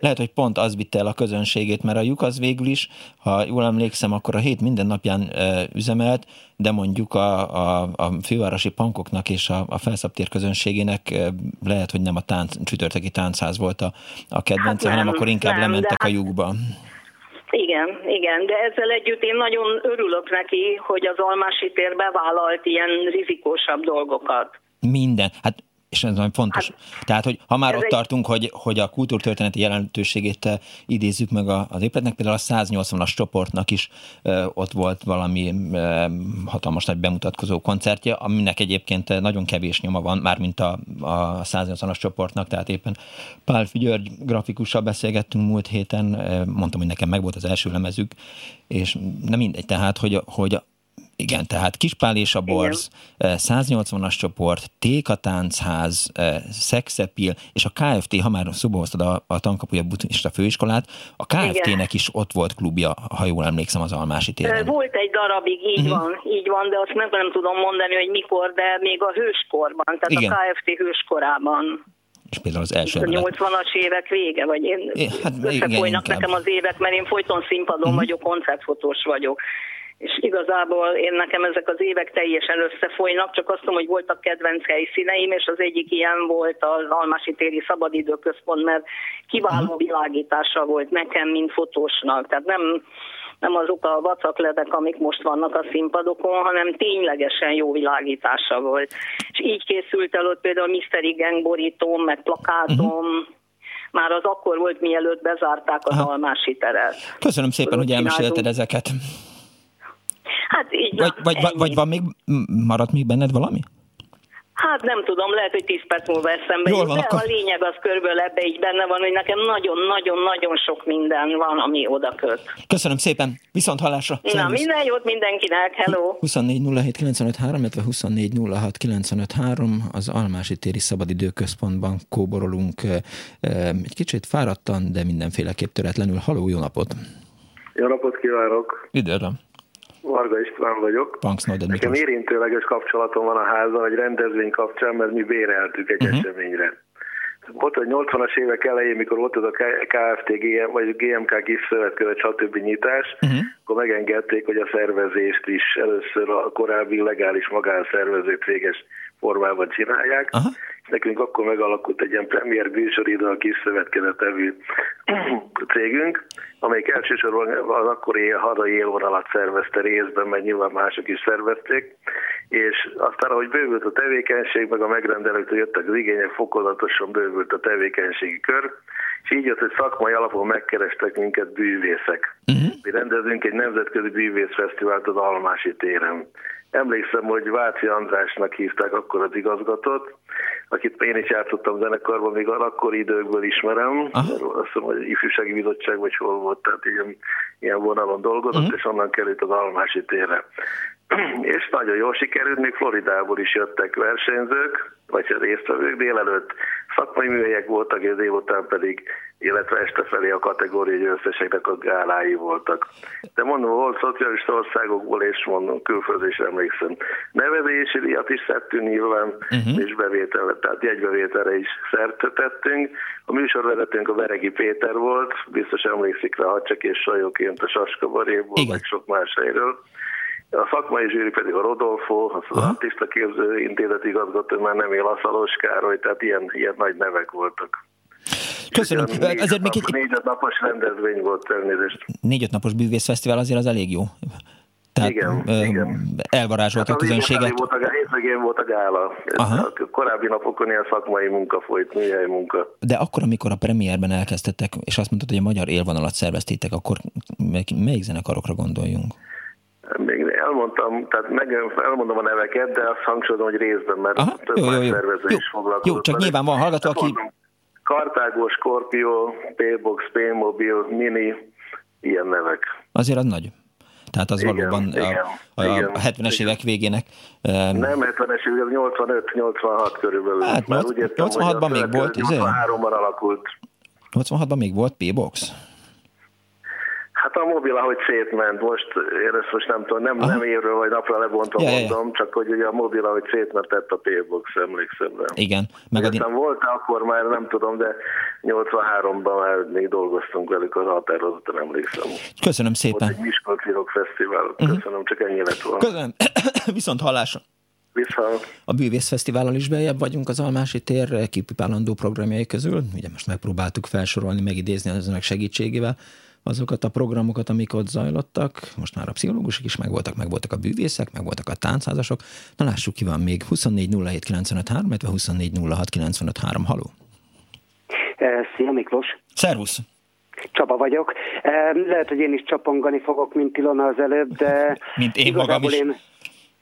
Speaker 1: Lehet, hogy pont az vitte el a közönségét, mert a lyuk az végül is, ha jól emlékszem, akkor a hét minden napján e, üzemelt, de mondjuk a, a, a fővárosi pankoknak és a, a felszabtér közönségének e, lehet, hogy nem a tánc, csütörtöki táncház volt a, a kedvence, hát nem, hanem akkor inkább nem, lementek a hát lyukba.
Speaker 8: Igen, igen, de ezzel együtt én nagyon örülök neki, hogy az Almási tér bevállalt ilyen rizikósabb dolgokat.
Speaker 1: Minden. Hát És ez nagyon fontos. Hát, Tehát, hogy ha már ott egy... tartunk, hogy, hogy a kultúrtörténeti jelentőségét eh, idézzük meg az épületnek, például a 180-as csoportnak is uh, ott volt valami uh, hatalmas nagy bemutatkozó koncertje, aminek egyébként nagyon kevés nyoma van, már mint a, a 180-as csoportnak, tehát éppen Pál György grafikussal beszélgettünk múlt héten, mondtam, hogy nekem meg volt az első lemezük, és nem mindegy, tehát, hogy, hogy igen, tehát Kispál és a Borz, Igen. 180-as csoport, Téka Táncház, Szexepil, és a KFT, ha már szóba hoztad a, a tankapuja buddhista főiskolát, a KFT-nek is ott volt klubja, ha jól emlékszem, az Almási téren.
Speaker 8: Volt egy darabig, így uh-huh. van, így van, de azt nem, nem tudom mondani, hogy mikor, de még a hőskorban, tehát Igen. a KFT hőskorában
Speaker 1: és például az első
Speaker 8: A 80-as évek vége, vagy én é, hát összefolynak nekem az évek, mert én folyton színpadon uh-huh. vagyok, koncertfotós vagyok és igazából én nekem ezek az évek teljesen összefolynak, csak azt mondom, hogy voltak kedvenc helyszíneim, és az egyik ilyen volt az Almási téri szabadidőközpont, mert kiváló világítása volt nekem, mint fotósnak. Tehát nem, nem azok a vacakledek, amik most vannak a színpadokon, hanem ténylegesen jó világítása volt. És így készült el ott például Mystery Gang borítóm, meg plakátom, uh-huh már az akkor volt, mielőtt bezárták az Aha. Almási teret.
Speaker 1: Köszönöm szépen, hogy elmesélted ezeket.
Speaker 8: Hát így
Speaker 1: vagy, vagy, vagy, vagy van még, maradt még benned valami?
Speaker 8: Hát nem tudom, lehet, hogy 10 perc múlva eszembe jut, de akkor... a lényeg az körülbelül ebbe így benne van, hogy nekem nagyon-nagyon-nagyon sok minden van, ami oda köt.
Speaker 1: Köszönöm szépen, viszont hallásra.
Speaker 8: Na, minden jót mindenkinek, hello!
Speaker 1: 24 07 illetve 24 az Almási Téri Szabadidőközpontban kóborolunk egy kicsit fáradtan, de mindenféleképp töretlenül. Haló, jó napot!
Speaker 9: Jó napot kívánok!
Speaker 1: Üdvözlöm!
Speaker 9: Varga István vagyok. Nekem érintőleges kapcsolatom van a háza, egy rendezvény kapcsán, mert mi béreltük egy uh-huh. eseményre. Volt egy 80-as évek elején, mikor volt az a KFT, GM, vagy GMK kis szövetkezet, stb. nyitás, uh-huh. akkor megengedték, hogy a szervezést is először a korábbi legális magánszervező céges formában csinálják. Uh-huh. És nekünk akkor megalakult egy ilyen premier bűsoridő a kis szövetkezet evű <clears throat> cégünk, amelyik elsősorban az akkori hadai élvonalat szervezte részben, mert nyilván mások is szervezték, és aztán, ahogy bővült a tevékenység, meg a megrendelőktől jöttek az igények, fokozatosan bővült a tevékenységi kör, és így jött, hogy szakmai alapon megkerestek minket bűvészek. Uh-huh. Mi rendezünk egy nemzetközi bűvészfesztivált az Almási téren. Emlékszem, hogy Váci Andrásnak hívták akkor az igazgatót, akit én is játszottam zenekarban, még akkor időkből ismerem. Aha. Azt hiszem, hogy ifjúsági bizottság, vagy hol volt, tehát ilyen, ilyen vonalon dolgozott, uh-huh. és onnan került az Almási térre. <clears throat> és nagyon jól sikerült, még Floridából is jöttek versenyzők, vagy résztvevők délelőtt szakmai műhelyek voltak, és délután pedig, illetve este felé a kategóriai győzteseknek a gálái voltak. De mondom, volt szocialista országokból, és mondom, külföldön is emlékszem. Nevezési díjat is szedtünk nyilván, uh-huh. és bevétel, tehát jegybevételre is szert tettünk. A műsorvezetőnk a Veregi Péter volt, biztos emlékszik rá, ha csak és sajóként a Saskabaréból, meg sok más helyről. A szakmai zsűri pedig a Rodolfo, az, az artista képző intézet igazgató, már nem él a Szalos Károly, tehát ilyen, ilyen nagy nevek voltak.
Speaker 1: Köszönöm.
Speaker 9: Négy, Ezért még egy... négy-öt napos rendezvény volt, elnézést.
Speaker 1: Négy-öt napos bűvészfesztivál azért az elég jó. Tehát igen, ö, igen. elvarázsolt hát a közönséget.
Speaker 9: Volt a, hétvégén volt a gála. Aha. A korábbi napokon ilyen szakmai munka folyt, műhely munka.
Speaker 1: De akkor, amikor a premierben elkezdtetek, és azt mondtad, hogy a magyar élvonalat szerveztétek, akkor melyik zenekarokra gondoljunk?
Speaker 9: Még elmondtam, tehát meg, elmondom a neveket, de azt hangsúlyozom, hogy részben, mert Aha, több jó, jó, jó. szervező jó, is foglalkozott.
Speaker 1: Jó, csak nyilván van hallgató, aki... Mondom,
Speaker 9: Kartágó, Scorpio, P-Box, P-Mobil, Mini, ilyen nevek.
Speaker 1: Azért az nagy. Tehát az igen, valóban igen, a, a, igen, a 70-es évek végének...
Speaker 9: Nem 70-es évek, 85-86 körülbelül.
Speaker 1: Hát 86-ban még volt,
Speaker 9: 83-ban izé? alakult.
Speaker 1: 86-ban még volt P-Box?
Speaker 9: Hát a mobil, ahogy szétment, most én ezt most nem tudom, nem, nem évről vagy napra lebontva ja, mondom, ja. csak hogy ugye a mobil, ahogy szétment tett a P-box, emlékszem rá.
Speaker 1: Igen. Meg
Speaker 9: a volt akkor már nem tudom, de 83-ban már még dolgoztunk velük a határozottan, emlékszem.
Speaker 1: Köszönöm szépen.
Speaker 9: Volt egy Miskolci Rock Fesztivál, uh-huh. köszönöm, csak ennyi lett volna.
Speaker 1: Köszönöm, <coughs> viszont hallásra.
Speaker 9: Viszont.
Speaker 1: A Bűvészfesztivállal is beljebb vagyunk az Almási tér kipipálandó programjai közül. Ugye most megpróbáltuk felsorolni, megidézni az önök segítségével azokat a programokat, amik ott zajlottak. Most már a pszichológusok is megvoltak, megvoltak a bűvészek, megvoltak a táncházasok. Na lássuk, ki van még. 24 07 953, 24 06 953. Haló!
Speaker 10: Szia Miklós!
Speaker 1: Szervusz!
Speaker 10: Csaba vagyok. Lehet, hogy én is csapongani fogok, mint Ilona az előbb, de... <laughs>
Speaker 1: mint én magam is. Én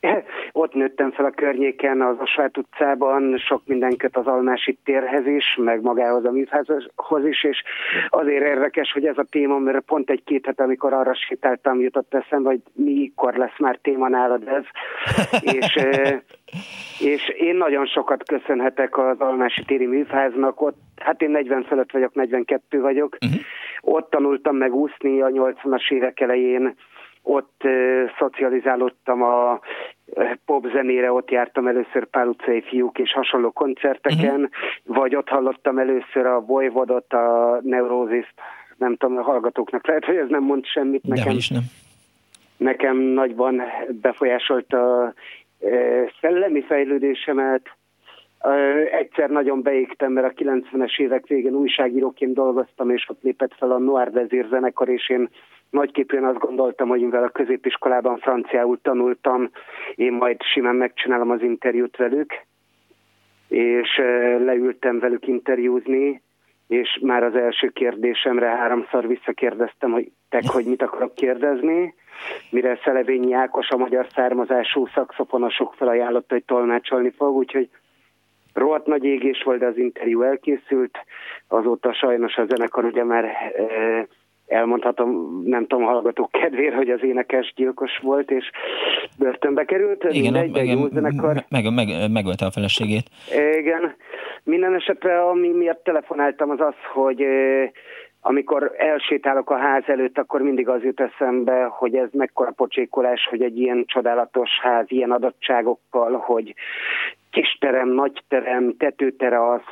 Speaker 1: <laughs>
Speaker 10: ott nőttem fel a környéken, az Osvát utcában, sok mindenket az Almási térhez is, meg magához a műházhoz is, és azért érdekes, hogy ez a téma, mert pont egy-két hete, amikor arra sétáltam, jutott eszembe, hogy mikor lesz már téma nálad ez. <laughs> és, és én nagyon sokat köszönhetek az Almási téri műfáznak, ott, hát én 40 fölött vagyok, 42 vagyok, uh-huh. ott tanultam meg úszni a 80-as évek elején, ott szocializálódtam a popzenére, ott jártam először Pál utcai fiúk és hasonló koncerteken, uh-huh. vagy ott hallottam először a Voivodot, a Neurózist, nem tudom, a hallgatóknak lehet, hogy ez nem mond semmit
Speaker 1: nekem. is nem.
Speaker 10: Nekem nagyban befolyásolta a szellemi fejlődésemet, Egyszer nagyon beégtem, mert a 90-es évek végén újságíróként dolgoztam, és ott lépett fel a Noir Vezér zenekar, és én nagyképűen azt gondoltam, hogy mivel a középiskolában franciául tanultam, én majd simán megcsinálom az interjút velük, és leültem velük interjúzni, és már az első kérdésemre háromszor visszakérdeztem, hogy tek, hogy mit akarok kérdezni, mire Szelevényi Ákos a magyar származású szakszofonosok felajánlotta, hogy tolmácsolni fog, úgyhogy rohadt nagy égés volt, de az interjú elkészült, azóta sajnos a zenekar ugye már e, elmondhatom, nem tudom, hallgatók kedvéért, hogy az énekes gyilkos volt, és börtönbe került.
Speaker 1: Igen, mindegy, igen jó zenekar. Meg, meg, megölte a feleségét.
Speaker 10: Igen. Minden esetre, ami miatt telefonáltam, az az, hogy amikor elsétálok a ház előtt, akkor mindig az jut eszembe, hogy ez mekkora pocsékolás, hogy egy ilyen csodálatos ház, ilyen adottságokkal, hogy kisterem, nagyterem, tetőterasz,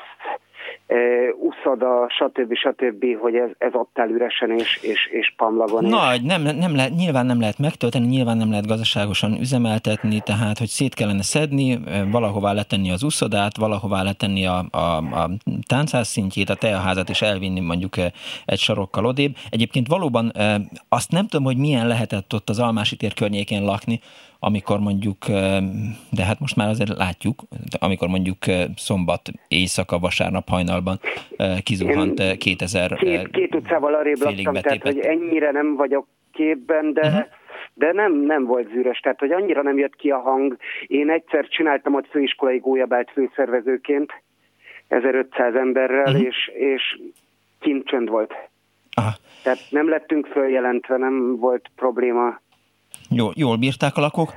Speaker 10: uszoda, stb. stb., hogy ez, ez ott áll üresen és, és, és pamlagon.
Speaker 1: Nagy, nem, nem lehet, nyilván nem lehet megtölteni, nyilván nem lehet gazdaságosan üzemeltetni, tehát, hogy szét kellene szedni, valahová letenni az uszodát, valahová letenni a, a, a táncház szintjét, a teaházat, és elvinni mondjuk egy sarokkal odébb. Egyébként valóban azt nem tudom, hogy milyen lehetett ott az Almási tér környékén lakni, amikor mondjuk, de hát most már azért látjuk, amikor mondjuk szombat éjszaka, vasárnap hajnalban kizuhant Én 2000
Speaker 10: két, két utcával arrébb laktam, tehát hogy ennyire nem vagyok képben, de uh-huh de nem, nem volt zűrös, tehát hogy annyira nem jött ki a hang. Én egyszer csináltam ott főiskolai gólyabált főszervezőként, 1500 emberrel, uh-huh. és, és kint csönd volt. Aha. Tehát nem lettünk följelentve, nem volt probléma
Speaker 1: Jól, jól bírták a lakók.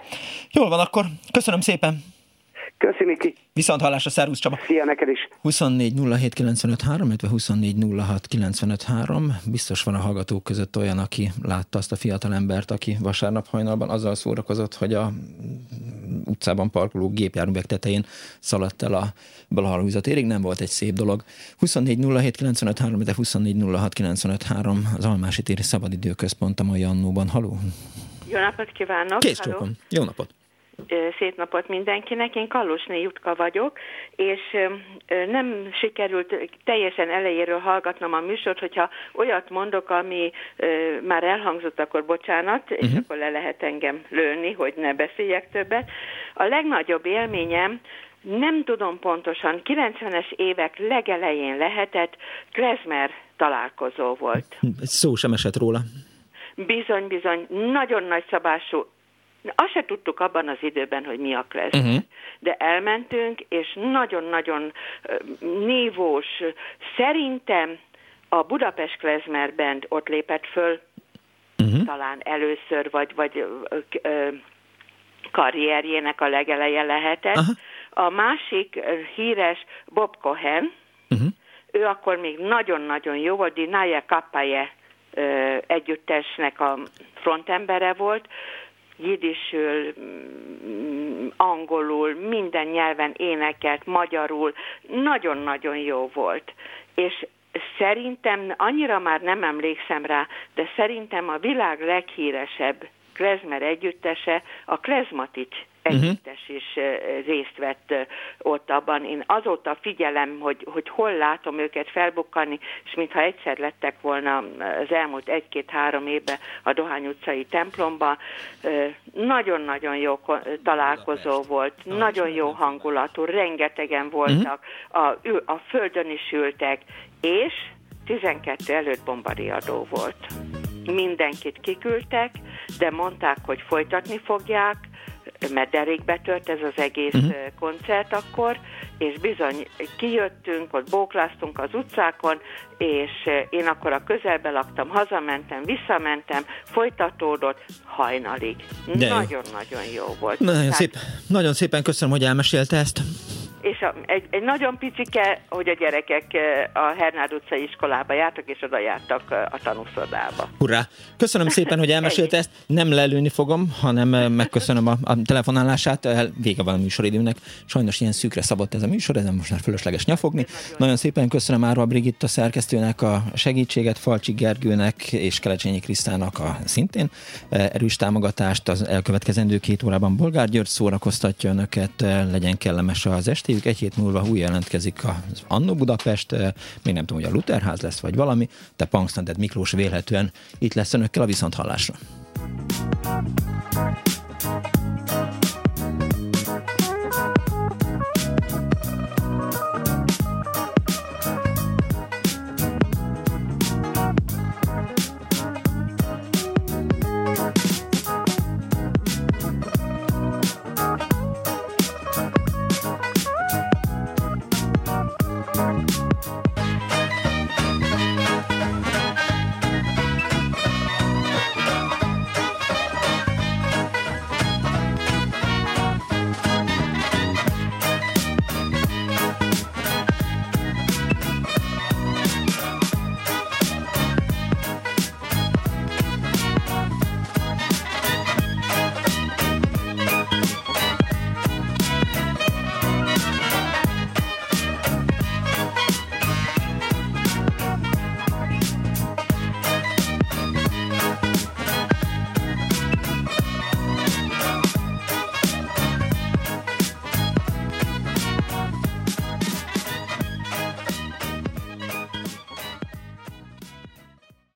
Speaker 1: Jól van akkor, köszönöm szépen.
Speaker 10: Köszi, Miki.
Speaker 1: Viszont hallásra, szervusz Csaba.
Speaker 10: Szia neked is.
Speaker 1: 24 07 illetve 24 06 Biztos van a hallgatók között olyan, aki látta azt a fiatal embert, aki vasárnap hajnalban azzal szórakozott, hogy a utcában parkoló gépjárművek tetején szaladt el a Balahalúza térig. Nem volt egy szép dolog. 24 07 illetve 24 06 az Almási téri Szabadidőközpont a mai annóban. Haló?
Speaker 11: Jó napot kívánok!
Speaker 1: Kész Jó napot!
Speaker 11: Szép napot mindenkinek. Én Kallosné Jutka vagyok, és nem sikerült teljesen elejéről hallgatnom a műsort, hogyha olyat mondok, ami már elhangzott, akkor bocsánat, uh-huh. és mhm. akkor le lehet engem lőni, hogy ne beszéljek többet. A legnagyobb élményem, nem tudom pontosan, 90-es évek legelején lehetett, Klezmer találkozó volt.
Speaker 1: Szó sem esett róla.
Speaker 11: Bizony, bizony, nagyon nagy szabású azt se tudtuk abban az időben, hogy mi a lesz. Uh-huh. De elmentünk, és nagyon-nagyon nívós, szerintem a Budapest Klezmer Band ott lépett föl, uh-huh. talán először, vagy, vagy ö, karrierjének a legeleje lehetett. Uh-huh. A másik híres Bob Cohen, uh-huh. ő akkor még nagyon-nagyon jó volt, Dinaya Kapaye együttesnek a frontembere volt, jidisül, mm, angolul, minden nyelven énekelt, magyarul, nagyon-nagyon jó volt. És szerintem, annyira már nem emlékszem rá, de szerintem a világ leghíresebb klezmer együttese a klezmatics együttes is részt vett ott abban. Én azóta figyelem, hogy, hogy hol látom őket felbukkani, és mintha egyszer lettek volna az elmúlt egy-két-három évben a Dohány utcai templomba. Nagyon-nagyon jó találkozó volt, nagyon jó hangulatú, rengetegen voltak, a, a földön is ültek, és 12 előtt bombariadó volt. Mindenkit kiküldtek, de mondták, hogy folytatni fogják, mert derékbe tört ez az egész uh-huh. koncert akkor, és bizony kijöttünk, ott bókláztunk az utcákon, és én akkor a közelbe laktam, hazamentem, visszamentem, folytatódott hajnalig. Nagyon-nagyon jó. jó volt.
Speaker 1: Nagyon, Tehát... szép, nagyon szépen köszönöm, hogy elmesélte ezt
Speaker 11: és a, egy, egy nagyon picike, hogy a gyerekek a Hernád utcai iskolába jártak, és oda jártak a tanúszodába.
Speaker 1: Hurrá! Köszönöm <laughs> szépen, hogy elmesélte ezt. Nem lelőni fogom, hanem megköszönöm a, a telefonálását. Vége van a műsoridőnek. Sajnos ilyen szűkre szabott ez a műsor, ezen most már fölösleges nyafogni. Nagyon, nagyon szépen köszönöm Árva Brigitta szerkesztőnek a segítséget, Falcsi Gergőnek és Kelecsényi Krisztának a szintén erős támogatást. Az elkövetkezendő két órában Bolgár György szórakoztatja önöket, legyen kellemes az esti hívjuk, egy hét múlva új jelentkezik az Annó Budapest, még nem tudom, hogy a Lutherház lesz, vagy valami, de Punksnaded Miklós vélhetően itt lesz önökkel a viszonthallásra.